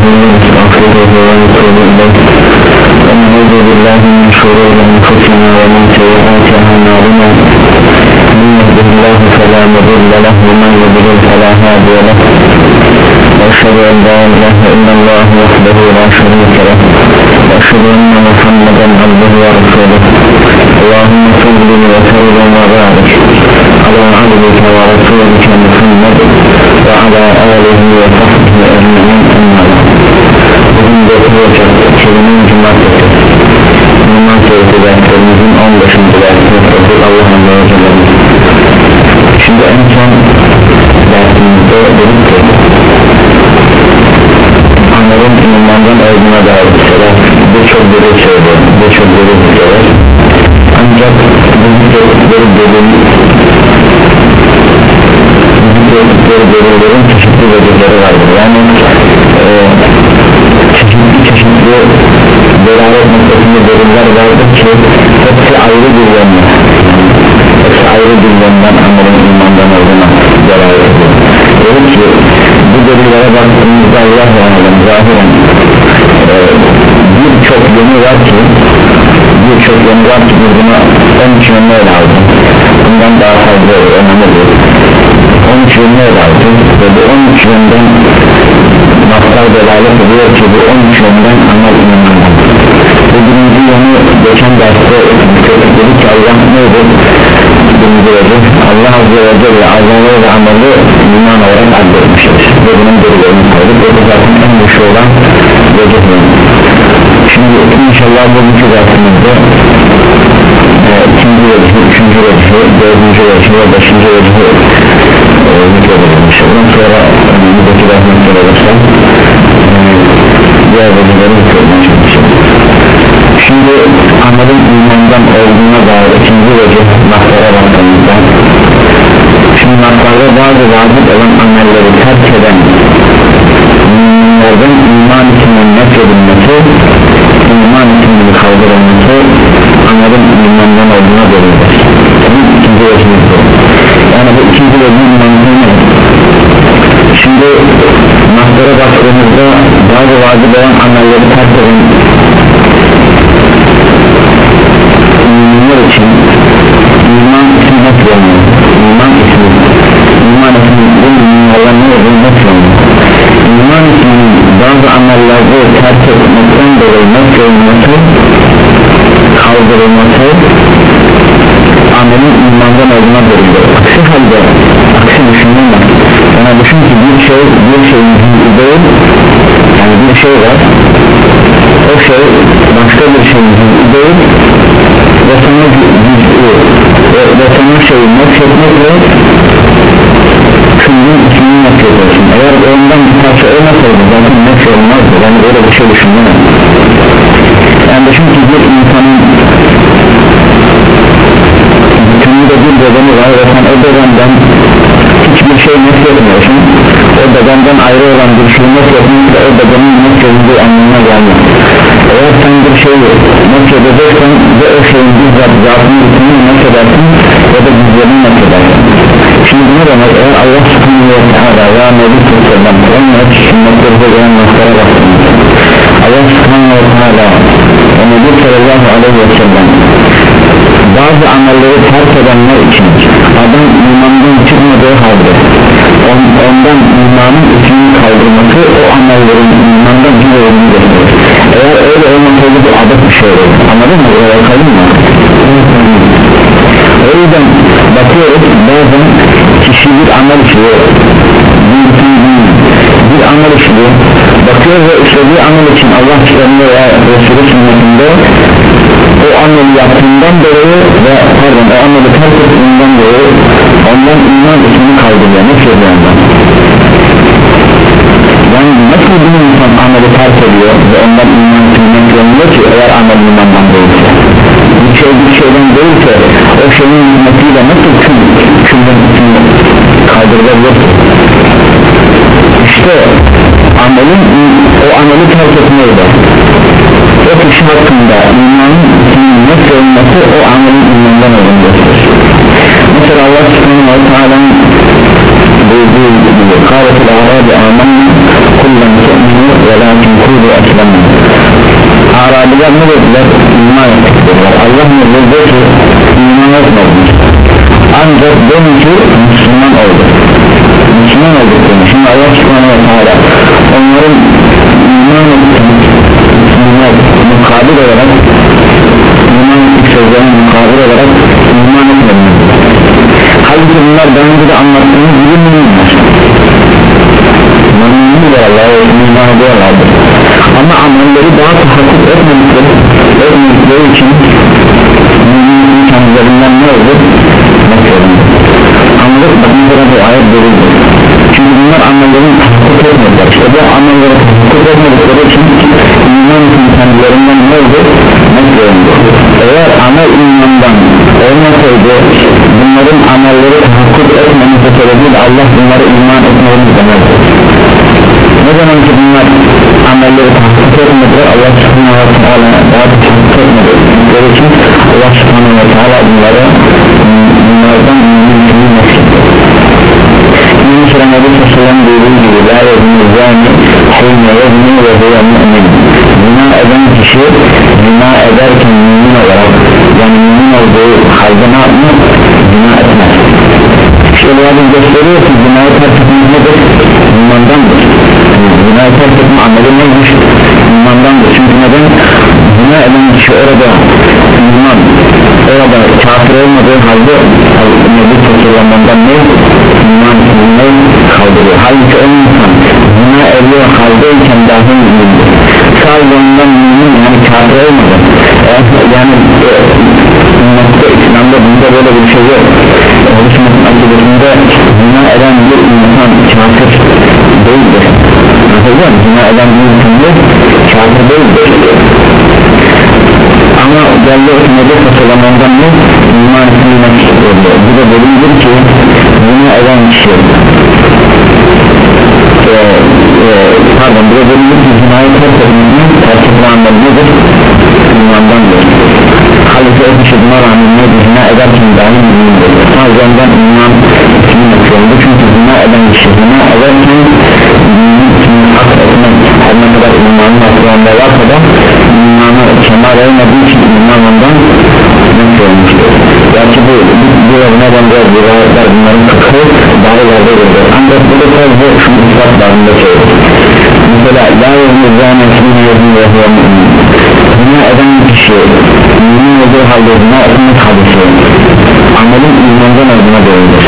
bütün akıllı olan sorulmak Emre billahi min şurur enfusina ve min seyyiati amalina min yehdihillahu fela mudille leh ve men yudlil fela hadiye leh وأشهد أن لا إله إلا الله وحده لا شريك له وأشهد أن محمدا عبده ورسوله اللهم صل وسلم وبارك على عبدك ورسولك محمد وعلى آله وصحبه أجمعين أما بعد 24 Ocak 2000 Cumartesi Numan Suresi derslerimizin 15. dersini okuduk Allah Allah'ın Şimdi en son dersimizde dedik ki Anların imandan olduğuna dair şeyler birçok deli şeyler, birçok deli şeyler ancak birçok deli delilerin çeşitli vecihleri vardır yani e, çeşitli delalet noktasında deliller vardır ki hepsi ayrı bir yönde. Hepsi ayrı bir yönden amelin imandan olduğuna delalet ediyor. Dedi ki bu delillere baktığımızda Allah alem zahiren e, birçok yönü var ki birçok yönü var ki buna 13 yönünü ele aldık bundan daha fazla önemli değil. 13 yönünü ele aldık ve bu 13 yönden Naslar delalet ediyor ki bu 13 yönden amel imanından bu birinci yönü geçen derste dedi ki Allah neydi? Yönü Allah Azze ve Celle azamı ve ameli iman olarak addetmiştir ve bunun derilerini saydık. Ve bu zaten en güçlü olan şimdi inşallah bugünkü dersimizde e, ikinci vecihi, üçüncü vecihi, dördüncü vecihi ve beşinci vecihi e, zikredelim inşallah sonra önümüzdeki rahmetler olursa e, diğer vecihileri zikredmeye çalışalım şimdi. Amelin imandan olduğuna dair ikinci vecih naklara baktığımızda şimdi naklarda bazı vacip olan amelleri terk eden müminlerden iman içinin nefredilmesi iman içinin kaldırılması amelin imandan olduğuna görülür. İkinci vecihimiz yani bu ikinci vecihin mantığı ne? şimdi naklara baktığımızda bazı vacip olan amelleri terk eden müminler için iman ismi nasıl iman ismi iman ismi bu müminlerden ne olduğunu iman isminin bazı amellerde terk etmekten dolayı nasıl olması? Kaldırılması amelin imandan olduğuna görülür aksi halde aksi düşünülme yani düşün ki bir şey bir şeyin değil yani bir şey var. O şey başka bir şeyin değil ve sana cüzü ve, ve sana şeyi nefretmekle şunun ismini nefrediyorsun. Eğer ondan bir parça olmasaydı zaten nefret olmazdı. Yani öyle bir şey düşünmem yani düşün ki bir insanın bütününde bir bedeni var ve sen o bedenden hiçbir şey nefretmiyorsun. O bedenden ayrı olan bir şey nefretmek o bedenin nefredildiği anlamına gelmez eğer sen bir şeyi nefredeceksen ve o şeyin bizzat zatını bütününü nefredersin ya da bizlerini nefredersin. Şimdi ne demek? Eğer Allah subhanahu ve teala ya Nebi onun hep sünnetlerinde gelen noktara baktığımızda Allah subhanahu ve teala ve Nebi sallallahu aleyhi ve sellem bazı amelleri terk edenler için adam imandan çıkmadığı halde on, ondan imanın içini kaldırması o amellerin imandan bir olduğunu gösterir eğer öyle olmasaydı bu adet bir şey olur anladın mı? öyle bakalım mı? o yüzden bakıyoruz bazen kişi bir amel işliyor bir amel işliyor bakıyor ve işlediği amel için Allah kitabında veya Resulü sünnetinde o ameli yaptığından dolayı ve pardon o ameli terk ettiğinden dolayı ondan iman ismini kaldırıyor ne söylüyor ondan yani nasıl bir insan ameli terk ediyor ve ondan iman ismini kaldırıyor ki eğer amel imandan değilse? Bir şey bir şeyden değilse o şeyin hizmetiyle nasıl tüm tümden ismini kaldırılabilir işte amelin o ameli terk etmeyle o kişi hakkında imanın net olması o amelin imandan olduğunu mesela Allah subhanahu wa ta'ala'nın buyurduğu gibi kâletil arabi amanna kullen tu'minu ve lakin kullu eslemna Arabiler ne dediler? İman ettikler Allah ne dedi ki? İman etmediniz ancak benim ki Müslüman oldu. Müslüman olduk demiş şimdi Allah subhanahu wa ta'ala onların halbuki bunlar daha önce Allah bunları iman etmelerini demezdi ne zaman ki bunlar amelleri tahakkuk etmediler Allah subhanahu wa ta'ala daha da tahakkuk etmediler için Allah subhanahu wa ta'ala bunları bunlardan mümkünü nasip Yunus Sıra Nebi Sallam dediği gibi La yezni zani Hine yezni ve huve mümin Zina eden kişi Zina ederken Adı gösteriyor ki Zina'yı terk etmek nedir? İmandandır Zina'yı terk etme ameli neymiş? İmandandır çünkü neden? Zina eden kişi orada iman orada kafir olmadığı halde Nebi Sallam'dan ne? iman ne kaldırıyor halbuki o zina eden bir değil kafir değildir ama Celle Hükmede satılamandan ne? iman etmemek oluyor bu da bölümdür ki zina eden kişi e, e, pardon bu da bölümdür ki zinayı terk etmenin terk etme anlamı nedir? imandandır Halife buna rağmen ne zina ederken dahi mümindir sadece ondan iman ismini yapıyordu çünkü zina eden kişi zina ederken da imanı kemal olmadığı için iman ondan nasıl olmuştur gerçi bu bu yerine benzer bir rivayetler bunların fıkhı daha ileride görülür ancak burada sadece şu ispat bağında söylüyor mesela la yezmi zâne sîne yezmi ve huve mümin zina eden kişi mümin olduğu halde zina etmek hadisi amelin imandan olduğuna değildir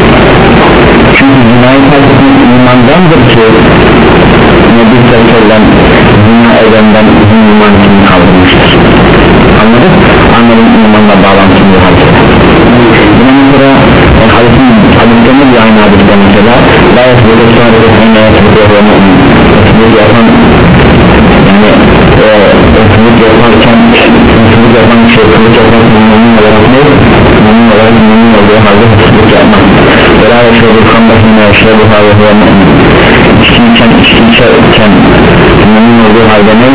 çünkü zinayı terk etmek imandandır ki Nebi Sallallahu zina edenden iman için kaldırmıştır anladık amelin imanla bağlantılı bir hadis buna mesela e, hadisin hadisinde bir aynı hadiste mesela la yasbıdı sadece hene yasbıdı ve mümin yasbıdı yapan yani hırsızlık yaparken hırsızlık yapan şey hırsızlık yapan mümin olarak ne? mümin olarak mümin olduğu halde hırsızlık yapmak ve la yaşadığı kandasını yaşadığı halde ve içen içerken mümin olduğu halde ne?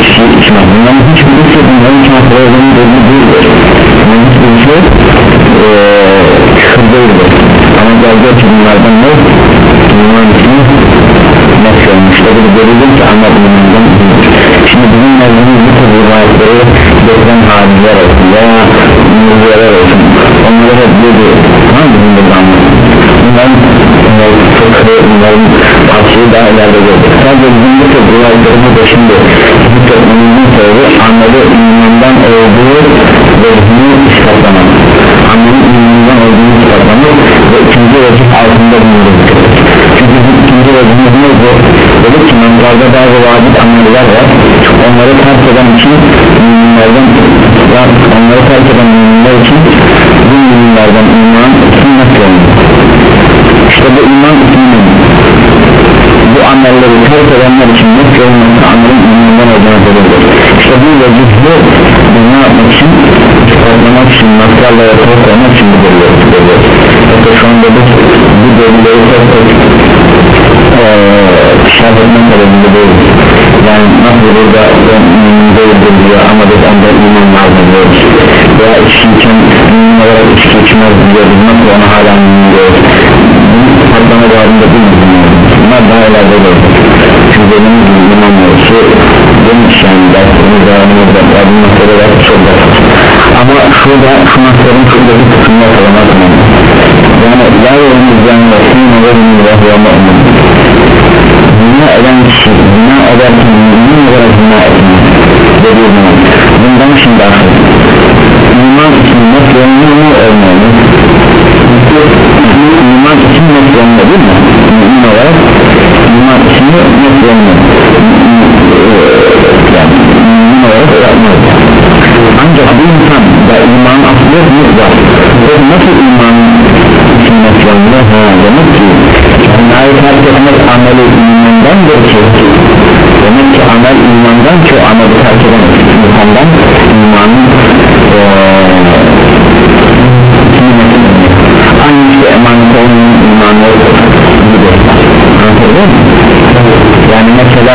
içki içmek bunların hiçbirisi bunların kafir olduğunu belli değildir bunların hiçbirisi küfür değildir ama geldiği için bunlardan ne? iman ismi nasıl olmuşlar bu görülür ki anladığımızdan şimdi bizim mevzumuz bu tür rivayetleri getiren hadiler olsun veya müziyeler olsun onları hep dedi tamam bizim burada anladım bunların fıkhı bunların tavsiyeyi daha ileride gördük sadece bizim bu tür rivayetlerimiz de şimdi bu toplumunun sebebi anladı imandan olduğu ve bunu ispatlamak. Anladı imandan olduğunu ispatlamak ve ikinci vecih altında bulunduğu çünkü ikinci vecihimiz neydi dedik ki namazlarda bazı vacip ameller var. Onları terk eden için müminlerden onları terk eden müminler için bu müminlerden iman sünnet yolunda işte bu iman isminin bu amelleri terk edenler için nasıl olması amelin imandan olduğuna görebilir işte bu vecihli bunu yapmak için ispatlamak için naslarla ortaya koymak için bu delilleri hatta şu anda biz bu delilleri çok şart etmek sebebinde değil yani nasıl burada değildir diyor ama biz onda iman lazım diyoruz veya içki için mümin olarak içki içmez diyoruz nasıl ona hala mümin diyoruz? Bunu patlama bağında bilmiyoruz bunlar daha ileride değil çünkü benim iman yolcusu demiş yani dersimiz devamımızda bu meseleler çok basit ama şurada şu masların şuradaki kısmında kalamak yani la yolumuz yani vesine ve mu'min zina eden kişi zina ederken mümin olarak zina etmez dediği zaman bundan şimdi akıl iman için olmuyor mu mu iman için olmuyor değil mi? Mümin olarak iman için olmuyor yani mümin olarak olmuyor ancak bir insan da iman aslı yok mu var ve nasıl iman için olmuyor ha demek ki Bunları terk etmek ameli imandandır ki Demek ki amel imandan ki ameli terk eden insandan imanın aynı işte emanet olmayan imanı gibi anladın mı? yani mesela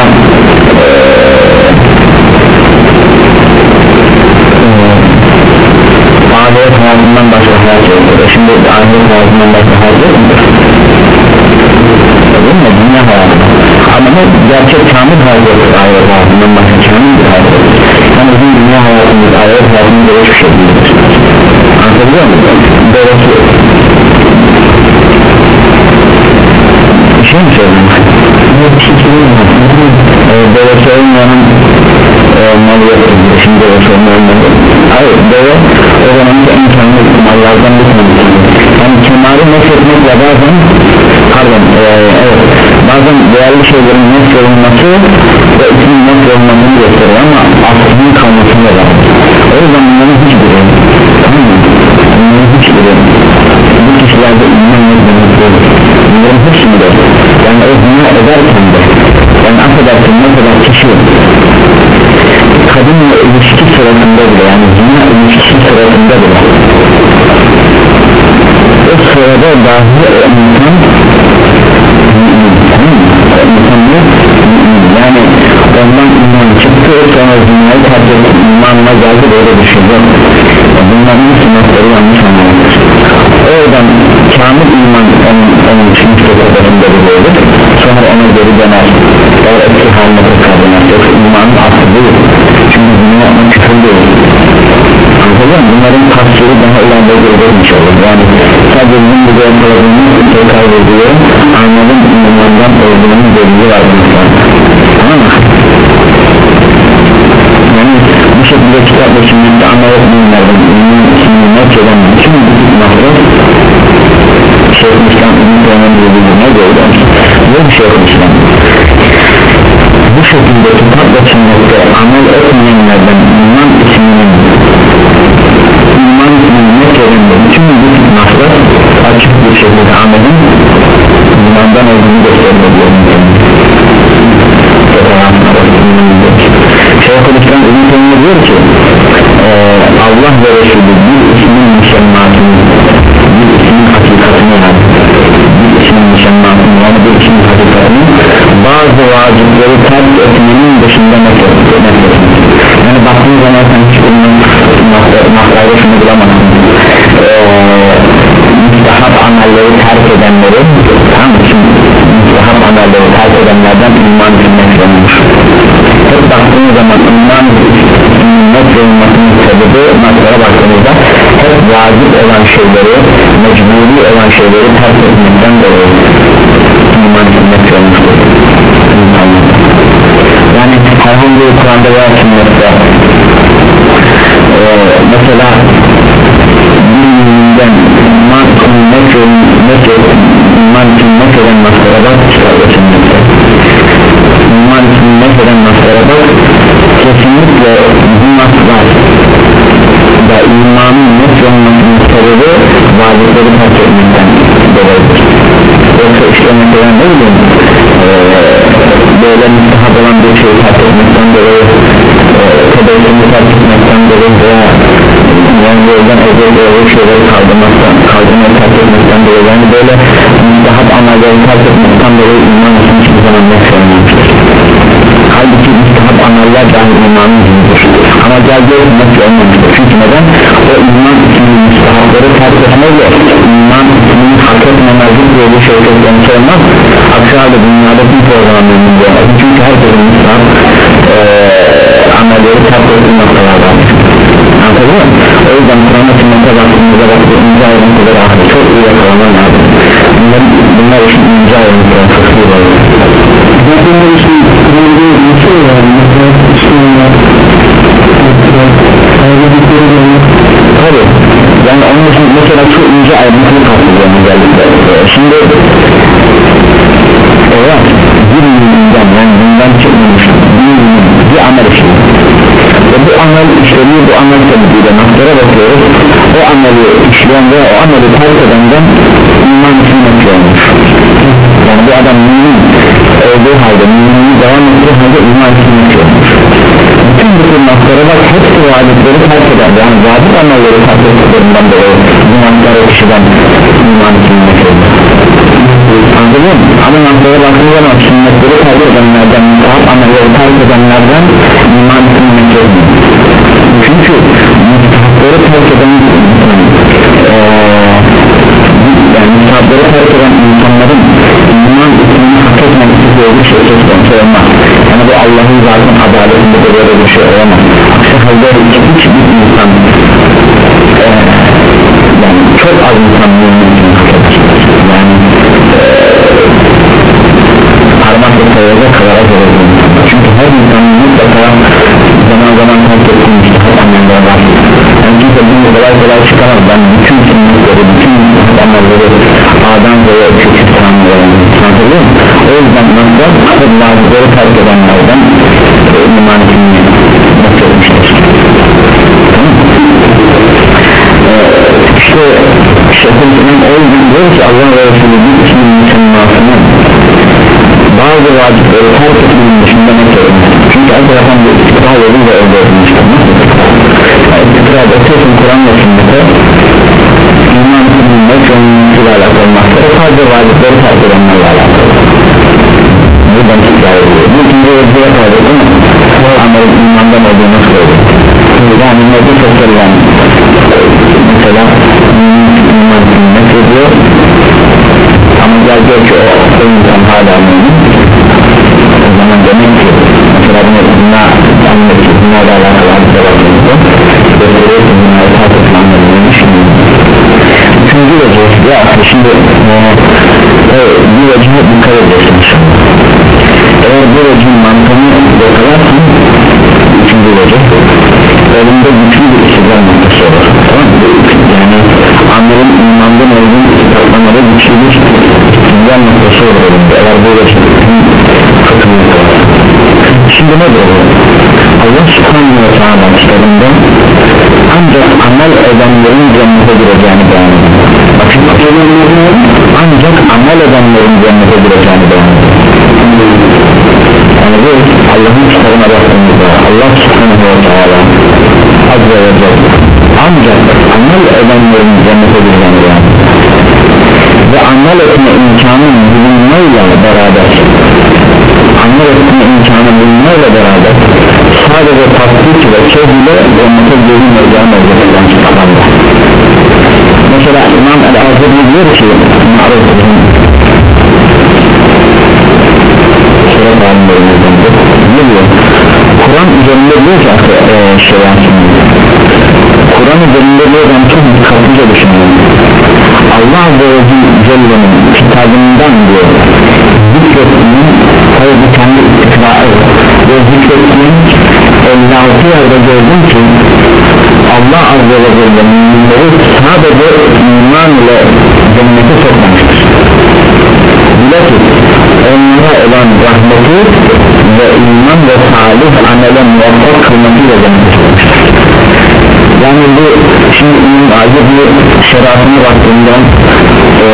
ahiret hayatından başka hayat yok şimdi ahiret hayatından başka hayat yok mudur? Değil mi? Dünya hayatı ama ne gerçek kamil hayatı ahiret hayatından başka kamil bir hayat yani bizim dünya hayatımız ahiret hayatımız da hiçbir şey değildir anlatabiliyor muyum? doğrusu bir şey mi söyledin? bir şey söyledim doğrusu olmayanın malı yoktur şimdi doğrusu olmayanın hayır doğru o zaman da en kamil mallardan bir tanesi. Yani kemali nefretmekle bazen pardon ee, evet. Bazen değerli şeylerin nasıl olması ve ismin nasıl olmasını gösterir ama aslının kalmasını da. O yüzden bunların hiçbiri tamam mı? bunların hiçbiri bu kişilerde iman etmemek değil. Bunların hepsini de yani o zina ederken de yani affedersin ne kadar kişi kadınla ilişki sırasında bile yani zina ilişkisi sırasında bile o sırada dahi insan yani ondan iman çıktı sonra dünyayı terk etti imanına geldi böyle düşünce bunların sınıfları yanlış anlamıştır oradan kamil iman onun, onun için bir olur sonra ona geri döner. O eski haline tekrar döner yoksa imanın aslı değil. Çünkü dünya yapmak küfür değil. Anladın bunların tafsiri daha ileride görülmüş olur. Yani sadece bizim bu yapılarımız şey kaybediyor anladım imandan olduğunun delili var tamam mı? yani bu şekilde amel etmeyenlerden iman ismini not eden bütün mahrum Şeyh İslam İbn Teymi'nin dediği ne böyle ne bir Şeyh İslam bu şekilde kitapla sünnette amel etmeyenlerden iman isminin iman isminin not eden bütün bu naslar açık bir şekilde amelin imandan olduğunu göstermediyor Şeyhülislam İbn Teymi diyor ki e, Allah ve Resulü bir ismin müşemmatını bir ismin hakikatini yani bir ismin müşemmatını yani bir ismin hakikatini bazı vacipleri terk etmenin dışında nefret yani baktığın zaman sen hiç bunun mahrayda şunu bulamazsın müstahap amelleri terk edenlerin tam için müstahap amelleri terk edenlerden iman bilmek olmuş hep baktığınız zaman iman net olmasının sebebi maddara baktığınızda hep vacip olan şeyleri mecburi olan şeyleri terk etmekten dolayı iman bilmek olmuştur. Yani herhangi bir Kur'an'da veya sünnette kesinlikle bu maslar da imanın net olmasının sebebi vacipleri terk etmekten dolayıdır. Yoksa işte mesela ne bileyim böyle müstahap olan bir şey terk etmekten dolayı tebeyyini terk etmekten dolayı veya yani yoldan evvel doğru şeyleri kaldırmaktan kaldırmayı terk etmekten dolayı yani böyle müstahap amelleri terk etmekten dolayı iman için hiçbir zaman nefslenmemiştir halbuki müstahap ameller dahi imanın dindir ama geldiği nefsi olmamıştır çünkü neden? O iman isminin müstahapları terk etmeyle iman isminin hak etmemezlik diye bir şey söylediğini olmaz aksi halde dünyada bir programı çünkü herkesin müstahap ee, amelleri terk ettiği noktalardan anladın mı? o yüzden Kur'an'a sünnete baktığımızda baktığı ince ayrıntıları ahli çok iyi yakalaman lazım. Bunlar, bunlar için ince ayrıntıları Zaten bu işin mesela çok ince ayrıntılı kastediyorum özellikle. Şimdi eğer bir müminden yani bundan çıkmamış bir bir amel işliyor ve bu amel işlediği bu amel sebebiyle naftara bakıyoruz. O ameli işleyen ve o ameli terk edenden iman için olmuş yani bu adam mümin olduğu halde müminliği devam ettiği halde iman için olmuş bu tür noktalara bak hepsi vacipleri terk eder. Yani vacip amelleri terk ettiklerinden dolayı bu noktalara kişiden iman olmuş anladın mı? ama noktalara baktığın zaman sünnetleri terk edenlerden müstahap amelleri terk edenlerden iman olmuş çünkü müstahapları terk eden yani müstahapları terk eden insanların iman ismini hak etmemesi diye bir şey söz konusu olmaz yani bu Allah'ın zaten adaletinde de böyle bir şey olamaz. Aksi halde hiçbir insan eee, yani çok az insan mümin yani eee, parmakla sayacak kadar az çünkü her insan mutlaka zaman zaman terk ettiği müstahap ameller var. Yani kimse bunu kolay kolay çıkamaz ben yüzden kaldı değil mi? ama imandan olduğunu söylüyor yani. Nebi Sallam mesela iman ne söylüyor. Ama gel diyor ki o, insan hala mümin o zaman demek ki mesela bunu zina anlık zina da alakalı ki zinayı terk edilenler neymiş üçüncü vecih ya şimdi e, bir vecihe dikkat şimdi ne diyor? Allah subhanahu ve teala kitabında ancak amel edenlerin cennete gireceğini beyan ediyor ancak amel edenlerin cennete gireceğini beyan ediyor yani bu Allah'ın kitabına baktığımızda Allah subhanahu ve teala azze ve celle ancak amel edenlerin cennete gireceğini beyan ediyor ve amel etme imkanı bulunmayla beraber amel etme imkanı bulunmayla beraber sadece tasdik ve söz ile cennete olacaklar kitabında mesela İmam El-Azhari diyor ki Ma'ruf ne diyor? Kur'an üzerinde diyor ki e, şey Kur'an üzerinde diyor ben çok dikkatlice düşünüyorum. Allah Azze ve Celle'nin kitabından diyor zikrettiğinin 56 yerde gördüm ki Allah Azze ve Celle müminleri sadece iman ile cennete sokmamıştır. Bilakis onlara olan rahmeti ve iman ve salih amele muvaffak kılmasıyla cennete sokmuştur. Yani bu şimdi İmam Azze bir şerafına baktığında e,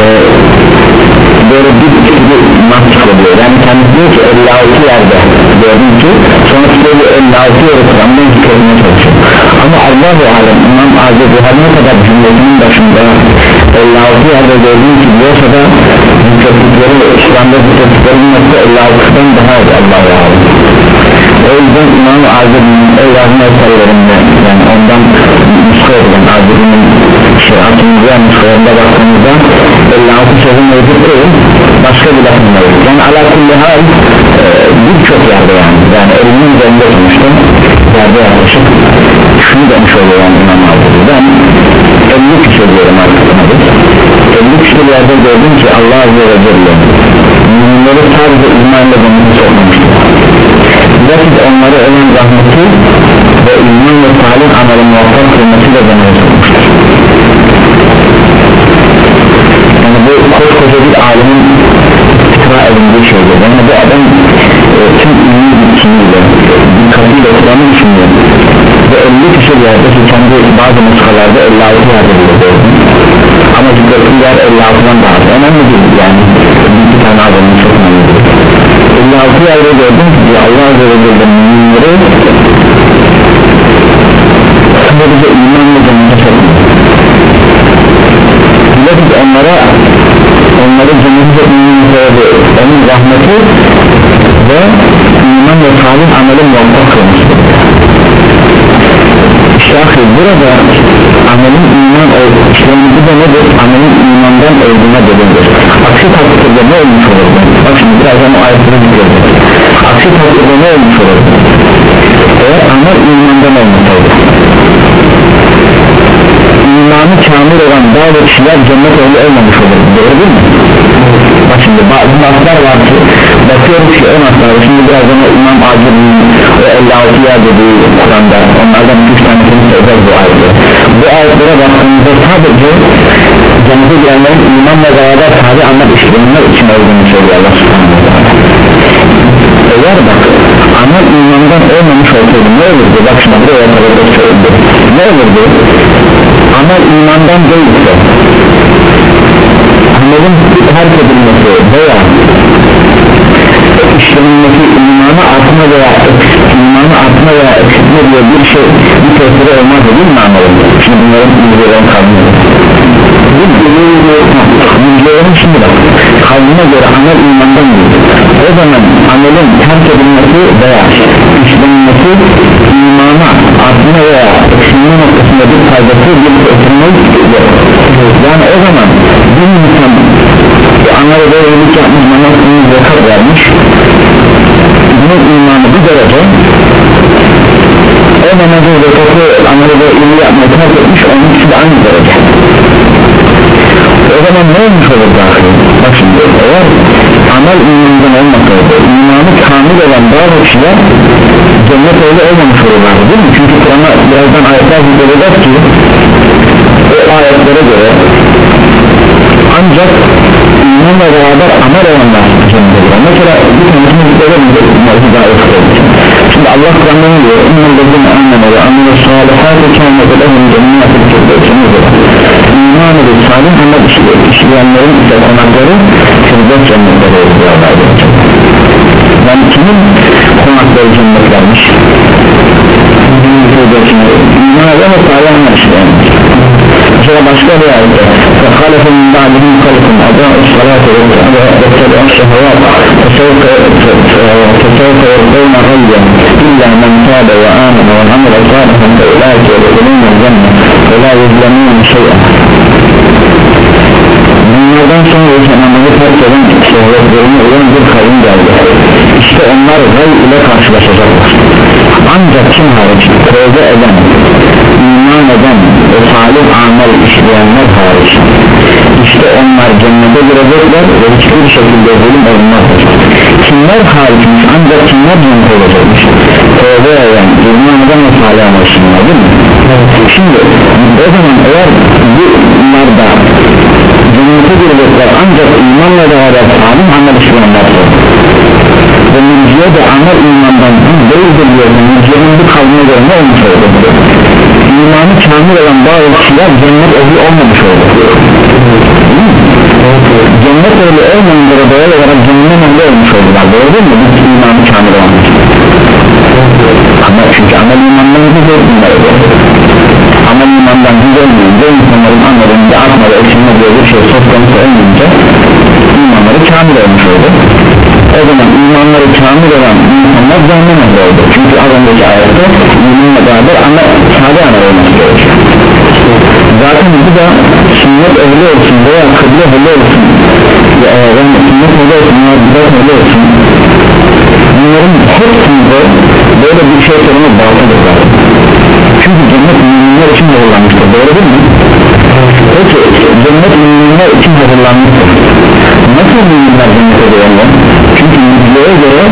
böyle bir gibi mahsus oluyor. Yani kendisi diyor ki 56 yerde gördüm ki sonra böyle 56 yere Kur'an'dan zikretmeye çalışıyor. Ama Allah-u Alem İmam Azze her ne kadar cümlesinin başında 56 yerde gördüm ki diyorsa da zikrettikleri Kur'an'da zikrettiklerinin nokta 56'dan daha az Allah-u Alem. O yüzden İmam-ı Azim'in o yazma eserlerinde yani ondan nuska edilen Azim'in şeriatımızda nuskalarında baktığımızda 56 sözün mevcut değil başka bir lafın mevcut yani ala kulli hal e, birçok yerde yani. Yani elimin üzerinde konuştum yerde yaklaşık şunu demiş oluyor yani İmam ben 50 küsur diyorum arkasına 50 küsur yerde gördüm ki Allah Azze ve Celle müminleri sadece imanla cennete sokmamıştır Zafid onları olan rahmeti Kur'an'ı düşünüyor ve 50 küsur yerde ki kendi bazı nuskalarda 56 yerde bile ama zikrettiği yer 56'dan daha az. Önemli değil yani. Bir tane adamın çok önemli değil. 56 yerde gördüm ki Allah Azze ve Celle müminleri sadece imanla cennete sokmuyor Bilakis onlara onları cennete sebebi onun rahmeti ve iman ve salih ameli muvaffak kılmıştır Akıl burada amelin iman bu da nedir? Amelin imandan olduğuna delildir Aksi takdirde ne olmuş olur? Bak şimdi birazdan o ayetleri bitireceğiz Aksi takdirde ne olmuş olur? Eğer amel imandan olur imanı kamil olan bazı kişiler cennet ehli olmamış olur doğru değil mi? bak şimdi bazı naslar var ki bakıyoruz ki o naslar şimdi birazdan o İmam Acil'in o 56 yer dediği Kur'an'da onlardan 3 tanesini söyleyeceğiz bu ayette bu ayetlere baktığımızda sadece cennete girenlerin imanla beraber tabi anlat işlemler için olduğunu söylüyor Allah eğer bak amel imandan olmamış olsaydı ne olurdu? Bak şimdi buraya kadar da söyledi ne olurdu? Amel imandan değilse amelin terk edilmesi veya işlenilmesi imanı artma veya imanı artma veya eksiltme diye bir şey bir tesiri olmaz değil mi amelin şimdi bunların bilgilerin kalmıyor bilgilerin şimdi bak. Kavmine göre amel imandan değil. O zaman amelin terk edilmesi veya işlenilmesi imana artma veya eksilme noktasında bir faydası bir ötürme yok. Yani o zaman bir insan anlara böyle iyilik yapmış namaz zekat vermiş. Bunun imanı bir derece. O namazı zekatı amara böyle iyilik yapmayı terk etmiş onun ikisi de aynı derece. O zaman ne olmuş olur dahi bak şimdi eğer amel imandan olmasaydı imanı kamil olan bazı kişiler cennet öyle olmamış olurlar değil mi? çünkü Kur'an'a birazdan ayetler zikredecek ki o ayetlere göre ancak imanla beraber amel olanlar cennete girer mesela bir tanesini zikredelim şimdi Allah Kur'an'da ne diyor ve amele salihâti kâmete lehum cennâtil firdevsine göre iman edip salih amel işleyenlerin ise konakları firdevs cennetleri oluyorlar. Yani kimin konakları cennetlermiş ve salih amel işleyenler mesela başka bir ayette فَخَلَفَ مِنْ بَعْدِهِمْ خَلْفٌ أَضَاءُوا الصَّلَاةَ وَاتَّبَعُوا الشَّهَوَاتِ فَسَوْفَ يَلْقَوْنَ غَيًّا إِلَّا مَنْ تَابَ وَآمَنَ وَعَمِلَ صَالِحًا فَأُولَٰئِكَ يَدْخُلُونَ الْجَنَّةَ وَلَا يُظْلَمُونَ شَيْئًا Bunlardan sonra yaşananları terk eden şehvetlerine uyan bir kavim geldi İşte onlar gay ile karşılaşacaklar Ancak kim hariç? Tövbe eden iman eden ve salih amel işleyenler hariç. İşte onlar cennete girecekler ve hiçbir şekilde zulüm olmazdır kimler hariçmiş ancak kimler cennete olacakmış tövbe eden iman eden ve salih amel işleyenler değil mi? şimdi o zaman eğer bunlar da cennete girecekler ancak imanla beraber salih amel işleyenler ve mülciye de amel imandan değildir diyor mülciyenin bu kavmine göre ne olmuş oldu imanı kamil olan bazı kişiler cennet ehli olmamış oldu cennet ehli olmayanlara doğal olarak cennet ehli olmuş oldular doğru değil mi? biz imanı kamil olan ama çünkü amel imandan güzel bunlar. Amel imandan güzel olmayınca insanların amelinde atmalı eksilme diye bir şey söz konusu olmayınca imanları kamil olmuş oldu o zaman imanları kamil olan insanlar cehennem oldu çünkü az önceki ayette imanla beraber ama sade amel olması gerekiyor. Zaten bu da sünnet öyle olsun veya kıble öyle olsun. Ve yani sünnet öyle olsun veya bidat öyle olsun. Bunların hepsinde böyle bir şey sorunu bağlıdır zaten çünkü cennet müminler için hazırlanmıştır. Doğru değil mi? peki cennet müminler için hazırlanmıştır. Nasıl müminler cennete duyarlar? Çünkü müminlere göre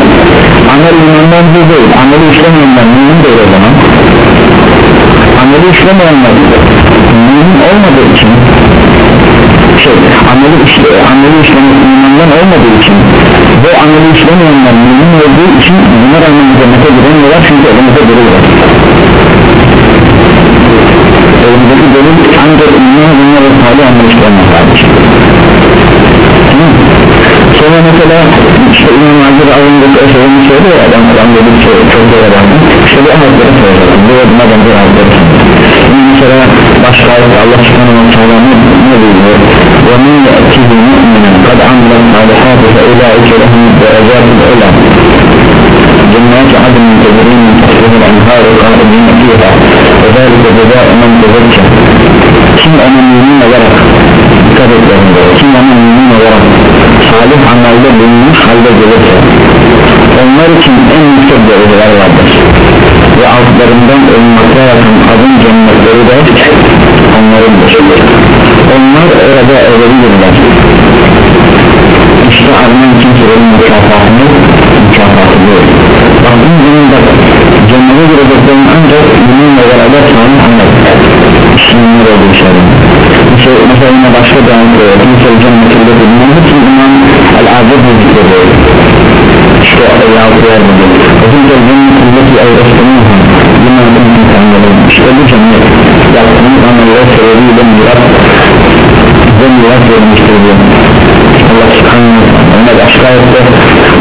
amel imandan bir değil ameli işlemeyenler mümin değil o zaman. Ameli işlemeyenler mümin olmadığı için şey ameli, işle, ameli işlemek imandan olmadığı için bu ameli işlemeyenler mümin olduğu için buna rağmen cennete giremiyorlar çünkü elimizde delil var. Elimizdeki delil ancak iman ve salih amel işlemek kardeşim sonra mesela işte İmam Hazır alındık eserini söylüyor adam adam dedik ki çok zor adam işte bu hazırı söylüyorum bu adam bir hazırı mesela başka ayet Allah subhanahu teala ne buyuruyor ve min ye'tihi mu'minen kad amilen salihati fe ulaike lehum derecatul ula cennet adın tezrin min taslihil enhar kalbine fiha ve zâlike cezâ men tezekke kim onun mümin olarak dikkat etlerinde kim onun mümin olarak salih amelde bulunmuş halde gelirse onlar için en yüksek dereceler vardır. Ve altlarından ölmekte yakın adın cennetleri de onlarındır. Onlar orada evlenirler işte aranan kimselerin mükafatını mükafatı. Değil Rabbim bunun da cennete gireceklerin ancak bununla beraber salih amel Müslümanlar olduğu şeyler mesela, mesela yine başka bir ayet koyuyor kimse cennetinde bulunan bütün iman el-azab zikrediyor işte o yazı yer dedi o yüzden cennetindeki evrestinin buna bütün tanrıların işte bu cennet yaptığınız ameller sebebiyle mirat ve mirat verilmiştir diyor Allah subhanahu wa ta'ala ona başka ayette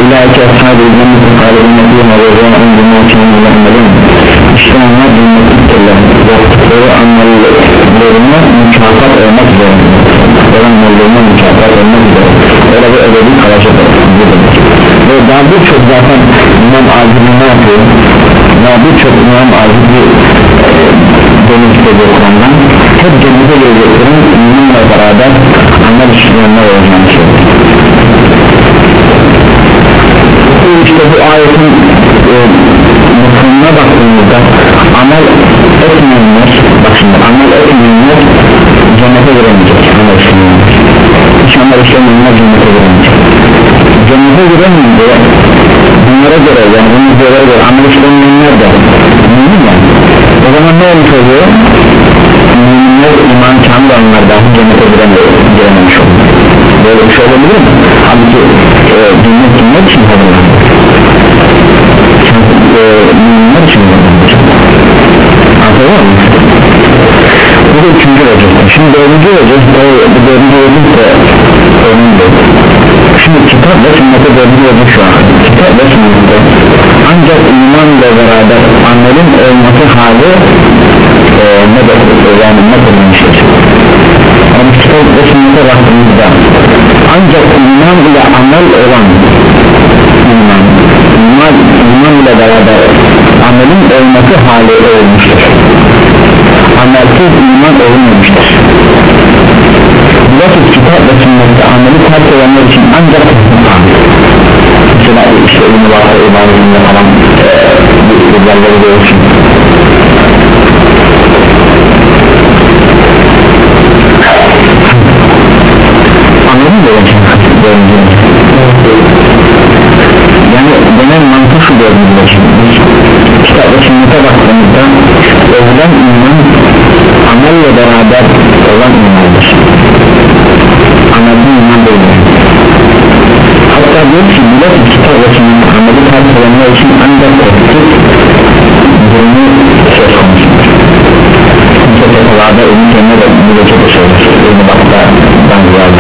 İlahi ashabi cenneti kalibine diyene ve zona umduğunu için bilenlerin işte onlar cennetliktirler yaptıkları amellerine mükafat olmak zorunda oranlarına mükafat olmak zorunda orada ebedi kalacak ve daha birçok zaten İmam Azim'i ne yapıyor? Daha birçok İmam Azim'i demişti bu konudan hep cennete gireceklerin imanla beraber amel işleyenler olacağını söylüyor işte bu ayetin e, mutfağına baktığımızda amel etmeyenler bak şimdi amel etmeyenler cennete giremeyecek amel işleyenler hiç amel işlemeyenler cennete giremeyecek. Cennete giremeyince bunlara göre yani bunun göre göre amel işlemeyenler de mümin ya. O zaman ne olmuş oluyor? Müminler iman kamil olanlar dahi cennete girememiş oluyor. Böyle bir şey olabilir mi? halbuki e, cennet cennet için hazırlanıyor anladın mı? bu da üçüncü vecih şimdi dördüncü vecih bu dördüncü de önünde şimdi kitap ve sünnete dördüncü vecih şu an. Kitap ve sünnete ancak imanla beraber amelin olması hali e, ne de yani ne kılmıştır yani kitap ve sünnete baktığımızda ancak iman ile amel olan iman iman, iman ile beraber amelin olması hali olmuştur amelsiz iman olmamıştır Vakit kitap ve sünnette ameli terk edenler için ancak mesela işte ünlü varsa ibadetinde falan bu yerleri görürsün. Anladın mı yani genel mantık şu gördüğünüzde şimdi kitap ve sünnete baktığımızda övülen iman amelle beraber olan imandır. Anladığın iman değil hatta diyor ki millet kitap ve sünnet ameli terk edenler için ancak korkutup durumu söz konusudur kimse tekalada ölüm kendine de müddet de söyler ölümü bakta ben ziyade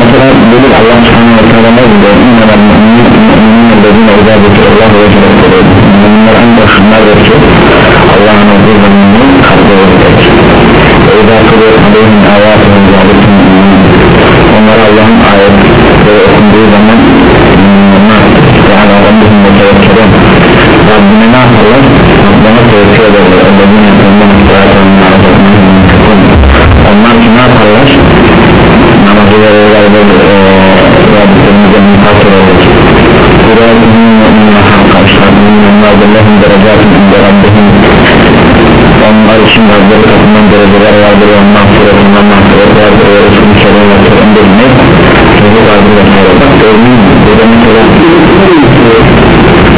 mesela bilir Allah subhanahu wa ta'ala ne diyor İnnemel müminler dediğine izah ediyor Allah ve Celle müminler ancak şunlardır ki Allah'ın olduğu onlara Allah'ın ayetleri okunduğu zaman yani Rabbim mutevekkelin Rabbine ne yaparlar? Rabbine tevekkül ederler Rabbine yapımdan onlar ki ne yaparlar? namazı verirler ve Rabbimize muhasır olur Kur'an-ı Mümin'e halka onlar da lehum derecatın inde Rabbihim onlar için Rableri katından dereceler vardır ondan sonra bundan ve önde ne çocuk vardı vesaire bak gördün mü burada mesela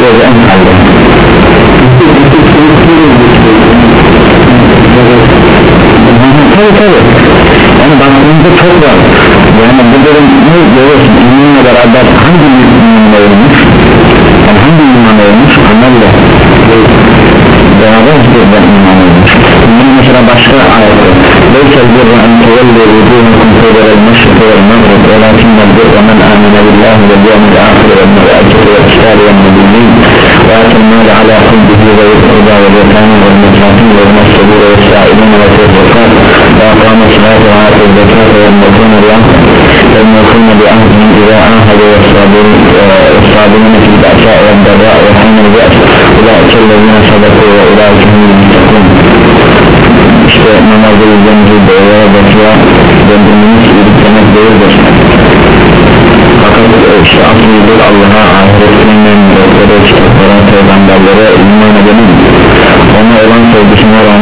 böyle en kaldı tabi tabi yani baktığımızda çok var. Yani burada da ne görüyorsun? İmanla beraber hangi والسائلين وفي الرقاب وأقام الصلاة وآتى الزكاة والمؤمنون الله والمؤمنون بعهدهم إذا عاهدوا والصابرين في البأساء والضراء وحين البأس أولئك الذين صدقوا وأولئك هم المتقون işte namazda yüzümüzü doğruya batıya döndürmemiz iyiliklemek değildir fakat işte aslidir Allah'a ahiretinden yokları kitaplara peygamberlere iman edelim ona olan sevgisine rağmen mamma akrabaya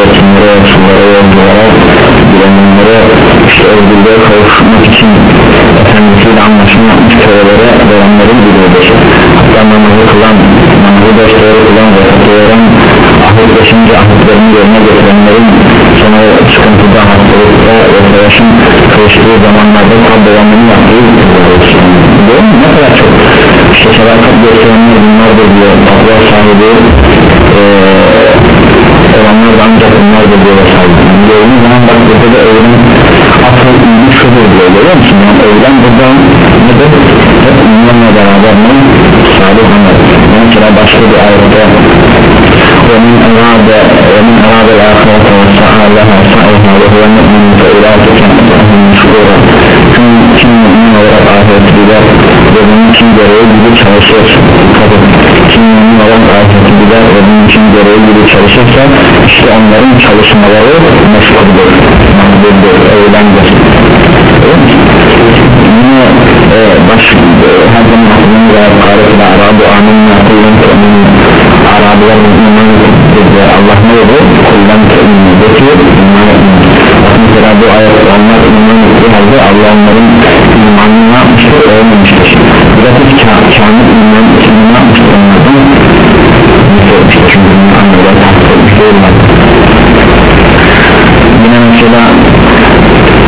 yetimlere yoksullara yolculara bilenlere işte özgürlüğe kavuşmak için efendisiyle anlaşma yapmış kölelere verenlerin biliyordur hatta namazı kılan namazı dostları kılan zekatı veren ahitleşince ahitlerini yerine getirenlerin sonra sıkıntıda hastalıkta ve savaşın kavuştuğu zamanlarda kaldıranların yaptığı değil mi? ne kadar çok işte sadakat gösterenler bunlardır diyor. Takva sahibi ee, olanlar da ancak bunlardır diyor sahibi gördüğün zaman bak burada da öğren asıl iyilik şudur diyor görüyor musun? yani öğren burada nedir? hep imanla beraber ne? salih amel mesela başka bir ayette ومن أراد ومن أراد الآخرة وسعى لها سعيها وهو مؤمن فأولئك كان لهم مشكورا kim kim mümin olarak ahireti bilir ve bunun için gereği gibi çalışır kadın kim mümin olarak ahireti bilir ve bunun için gereği gibi çalışırsa işte onların çalışmaları meşguldur makbuldür, eğlendir yine e, baş e, her zaman aklımda var karıkla arabu aminna kullan temin arabiler iman dedi Allah ne dedi kullan temin dedi etmiş mesela bu ayet onlar iman halde Allah onların öğrenmemiştir burada hiç kamil iman için ne yapmıştır onlardan? Yükselmiştir çünkü yine mesela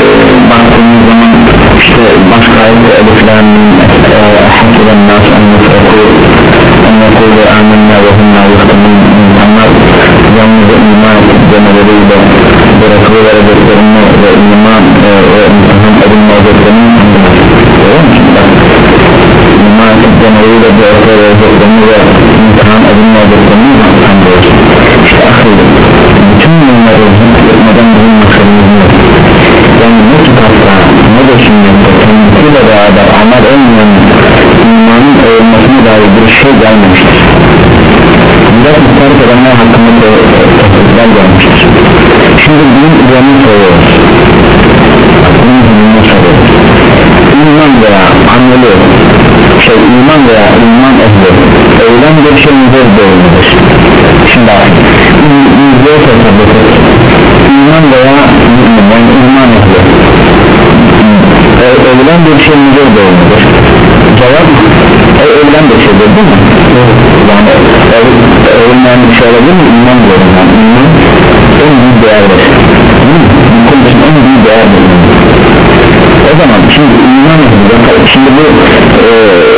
e, baktığımız zaman işte başka ayette eliflen hasiben bırakılı vereceklerini ve imtihan edilmeyeceklerini sandılar işte akıllı bütün bunları zikretmeden bizim maksadımız ne yani ne kitapta ne de sünnette kendisiyle beraber amel olmayan imanın olmasına dair bir şey gelmemiştir. Biraz miktar edenler hakkında tefsirler gelmiştir şimdi bunun üzerine soruyoruz veya iman ehli. Öğlen bir şey midir değildir. Şimdi tasarruf iman veya mümin iman ehli. Öğlen bir şey midir değildir. Cevap öğlen bir şeydir değil mi? yani öğlen bir şey olabilir mi? iman yani iman en büyük değerdir. Bu konu için en büyük değerdir. O zaman şimdi iman ehli şimdi bu e,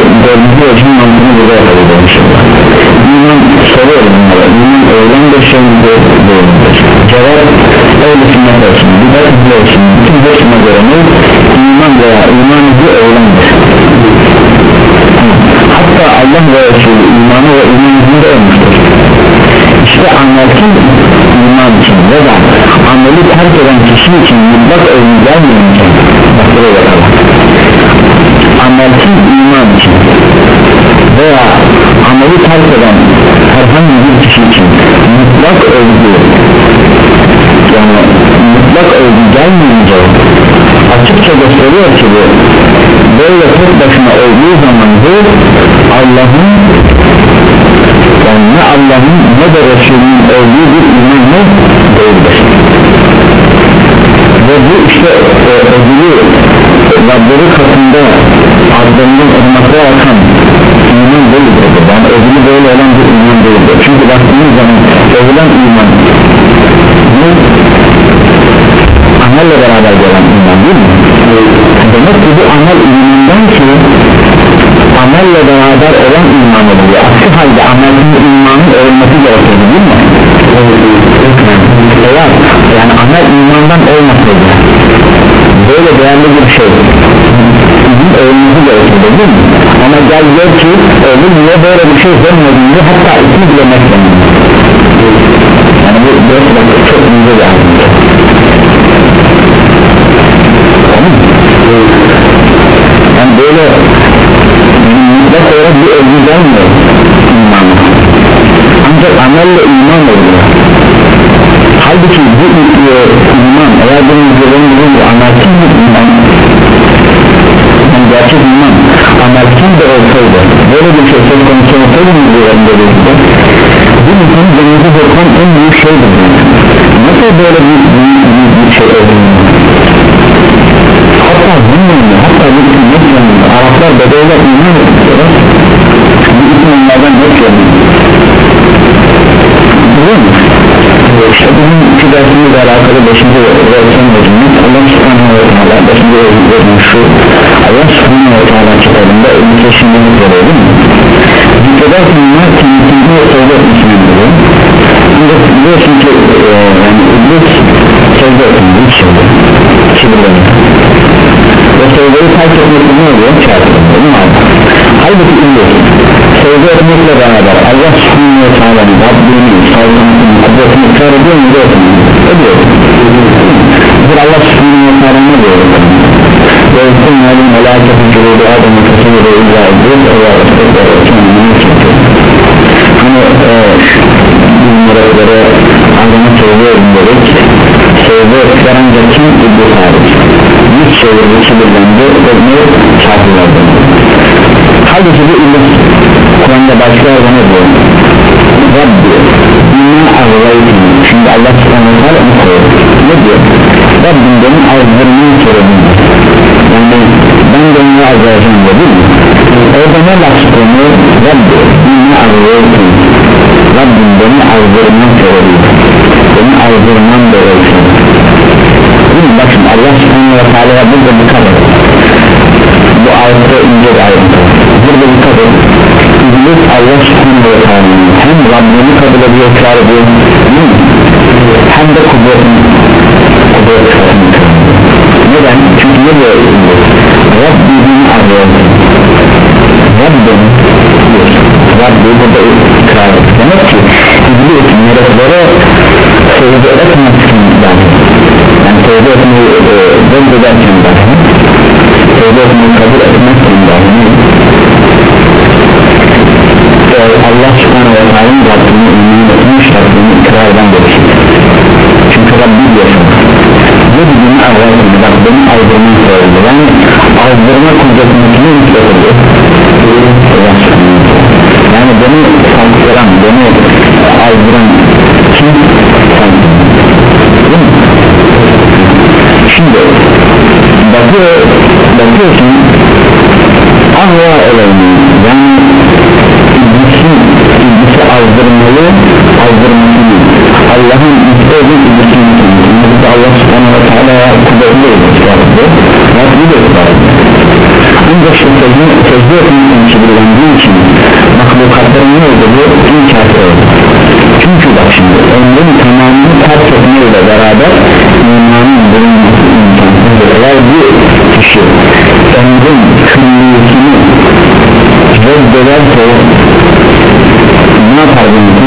kişi için mutlak ölüm gelmeyince bak amelkin iman için veya ameli terk eden herhangi bir kişi için mutlak övgü yani mutlak övgü gelmeyince açıkça gösteriyor ki bu böyle tek başına olduğu zaman bu Allah'ın yani ne Allah'ın ne de Resulünün olduğu bir iman ne değildir ve bu işte e, ödülü Rableri katında adlarından ırmaklara akan iman değildir yani ödülü böyle olan bir iman değildir çünkü baktığımız zaman övülen iman bu amelle beraber gelen iman değil mi? demek ki bu amel imandan ki amelle beraber olan iman oluyor aksi halde amelin imanın ölmesi gerekir değil mi? Değil mi? ama gel gör ki ölüm niye böyle bir şey vermediğinde hatta ismi bile mekleniyor yani bu burası da çok ince bir ayrıntı yani böyle mutlak olarak bir övgü gelmiyor iman ancak amelle iman oluyor. Halbuki bu iman eğer gibi amelsiz bir iman yani gerçek iman amelsiz de olsaydı böyle bir şey söz konusu olsaydı müzelerin dediğinde bu insanı cennete sokan en büyük şeydir. Nasıl böyle bir, bir, bir, bir şey olduğunu hatta bilmiyorum hatta bu isim yok yani. Araplar bedeyle iman ediyorlar bu isim onlardan yok? İşte bugün iki dersimizle alakalı 5. versiyon hocamız Allah subhanahu wa ta'ala 5. versiyon şu Allah subhanahu wa ta'ala kitabında ölü keşinliğini söylüyor değil mi? zikrederken bunlar kendisini söyle etmesini diyor ancak biliyorsun ki e, yani iblis sevdi etmiyor hiç sevdi kibirleniyor ve sevgiyi terk etmesi ne oluyor? çarpılıyor değil mi? halbuki iblis sevgi etmekle beraber Allah subhanahu wa ta'ala'nın Rabbini, kudretini ikrar ediyor mu? ediyor ediyor. Bir Allah subhanahu wa ta'ala ne diyor? ve üstün malin melaketi cürudu adamı kasıbı illa ediyor. Ve ya çekiyor. Hani e, bu melekleri adamı seviyorum dedik. Sevgi etkiler ancak kim? İblis hariç yüz çevirdi kibirlendi ve ne çarpılardı halbuki bu iblis Kur'an'da başka yerde ne diyor Rabbi inna ağlaydım şimdi Allah subhanahu wa onu koyuyor. Ne diyor? Rabbim benim ağzlarımın sorumlu yani ben de onu değil mi? Orada ne laf konuyor? Rabbi inna ağlaydım Rabbim beni ağzlarımdan sorumlu beni ağzlarımdan mi? Bakın Allah subhanahu wa ta'ala burada bu kadar bu ayette ince bir ayrıntı. Burada bu kadar İblis Allah subhanahu wa hem Kabul ediyor. İkrar ediyor hem de kudretini kudretini neden? çünkü ne diyor? Rabbini arıyorsun Rabbim Rabbi burada ikrar demek ki İblis meleklere sevgi etmezsin dahi yani sevgi etmeyi e, reddederken dahi sevgi etmeyi kabul etmezsin dahi Allah subhanahu wa ta'ala Rabbini iman etmiş Rabbini ikrardan geçir çünkü Rabbi diyorsun bu bizim ağzını bak benim ağzımı söyledi yani ağzırma kudretini ediyor yani beni saldıran beni ağzıran kim? Şimdi bakıyor bakıyorsun Ahva olayını yani iblisin iblisi azdırmalı azdırmasını Allah'ın istediği iblisini burada Allah subhanahu wa ta'ala kudretli ısrarlı Rabbi de ısrarlı ancak şu secde, secde etmekten kibirlendiği için mahlukatların ne oldu bu inkar oldu çünkü bak şimdi ne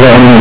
وسلم